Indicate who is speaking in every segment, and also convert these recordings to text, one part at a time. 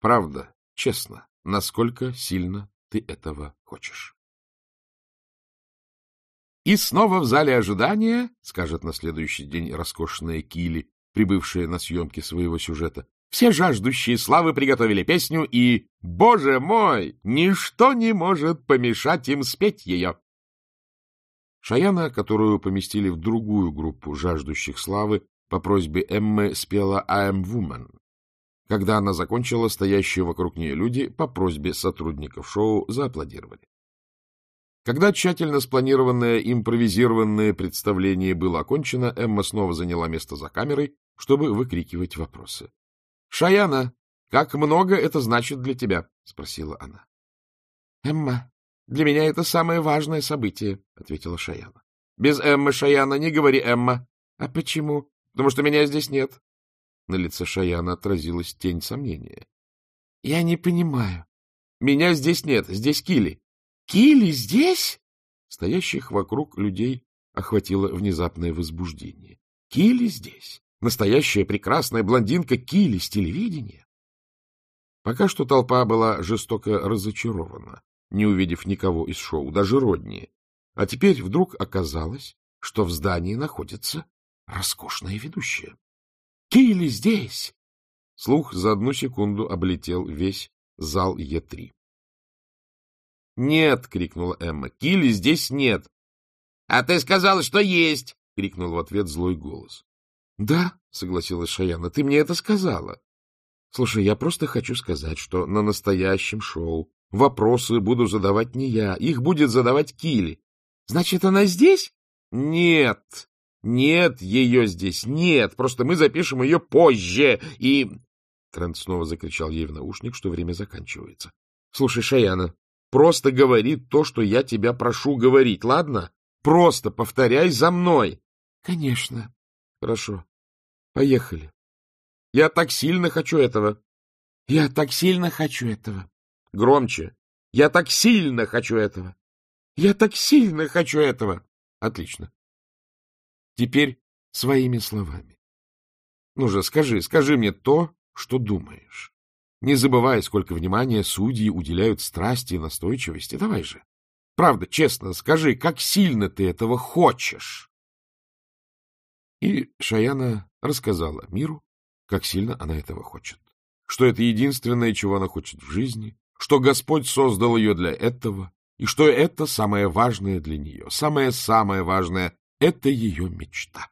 Speaker 1: Правда, честно, насколько сильно ты этого хочешь. И снова в зале ожидания, скажет на следующий день роскошная Кили, прибывшая на съемки своего сюжета, все жаждущие славы приготовили песню, и, боже мой, ничто не может помешать им спеть ее. Шаяна, которую поместили в другую группу жаждущих славы, по просьбе Эммы спела «I am woman». Когда она закончила, стоящие вокруг нее люди по просьбе сотрудников шоу зааплодировали. Когда тщательно спланированное импровизированное представление было окончено, Эмма снова заняла место за камерой, чтобы выкрикивать вопросы. — Шаяна, как много это значит для тебя? — спросила она. — Эмма, для меня это самое важное событие, — ответила Шаяна. — Без Эммы, Шаяна, не говори Эмма. — А почему? Потому что меня здесь нет. На лице Шаяна отразилась тень сомнения. — Я не понимаю. — Меня здесь нет, здесь Кили. Кили здесь? Стоящих вокруг людей охватило внезапное возбуждение. Кили здесь? Настоящая прекрасная блондинка Кили с телевидения? Пока что толпа была жестоко разочарована, не увидев никого из шоу, даже Родни. А теперь вдруг оказалось, что в здании находится роскошная ведущая. Кили здесь! Слух за одну секунду облетел весь зал Е3. «Нет!» — крикнула Эмма. «Килли здесь нет!» «А ты сказала, что есть!» — крикнул в ответ злой голос. «Да», — согласилась Шаяна, — «ты мне это сказала». «Слушай, я просто хочу сказать, что на настоящем шоу вопросы буду задавать не я, их будет задавать Килли». «Значит, она здесь?» «Нет, нет ее здесь, нет, просто мы запишем ее позже, и...» Трент снова закричал ей в наушник, что время заканчивается. — Слушай, Шаяна, Просто говори то, что я тебя прошу говорить, ладно? Просто повторяй за мной. — Конечно. — Хорошо. Поехали. — Я так сильно хочу этого. — Я так сильно хочу этого. — Громче. — Я так сильно хочу этого. — Я так сильно хочу этого. — Отлично. Теперь своими словами. Ну же, скажи, скажи мне то, что думаешь не забывая, сколько внимания судьи уделяют страсти и настойчивости. Давай же. Правда, честно, скажи, как сильно ты этого хочешь? И Шаяна рассказала миру, как сильно она этого хочет. Что это единственное, чего она хочет в жизни, что Господь создал ее для этого, и что это самое важное для нее, самое-самое важное — это ее мечта.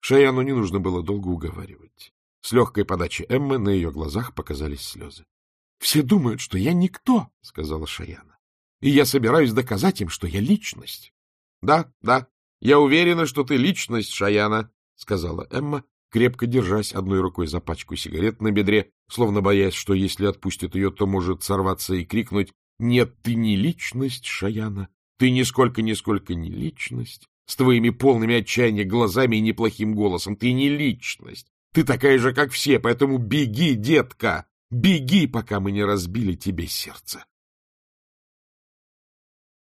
Speaker 1: Шаяну не нужно было долго уговаривать. С легкой подачи Эммы на ее глазах показались слезы. — Все думают, что я никто, — сказала Шаяна. — И я собираюсь доказать им, что я личность. — Да, да, я уверена, что ты личность, Шаяна, — сказала Эмма, крепко держась одной рукой за пачку сигарет на бедре, словно боясь, что если отпустит ее, то может сорваться и крикнуть «Нет, ты не личность, Шаяна, ты нисколько-нисколько не личность, с твоими полными отчаяния глазами и неплохим голосом, ты не личность, ты такая же, как все, поэтому беги, детка, беги, пока мы не разбили тебе сердце.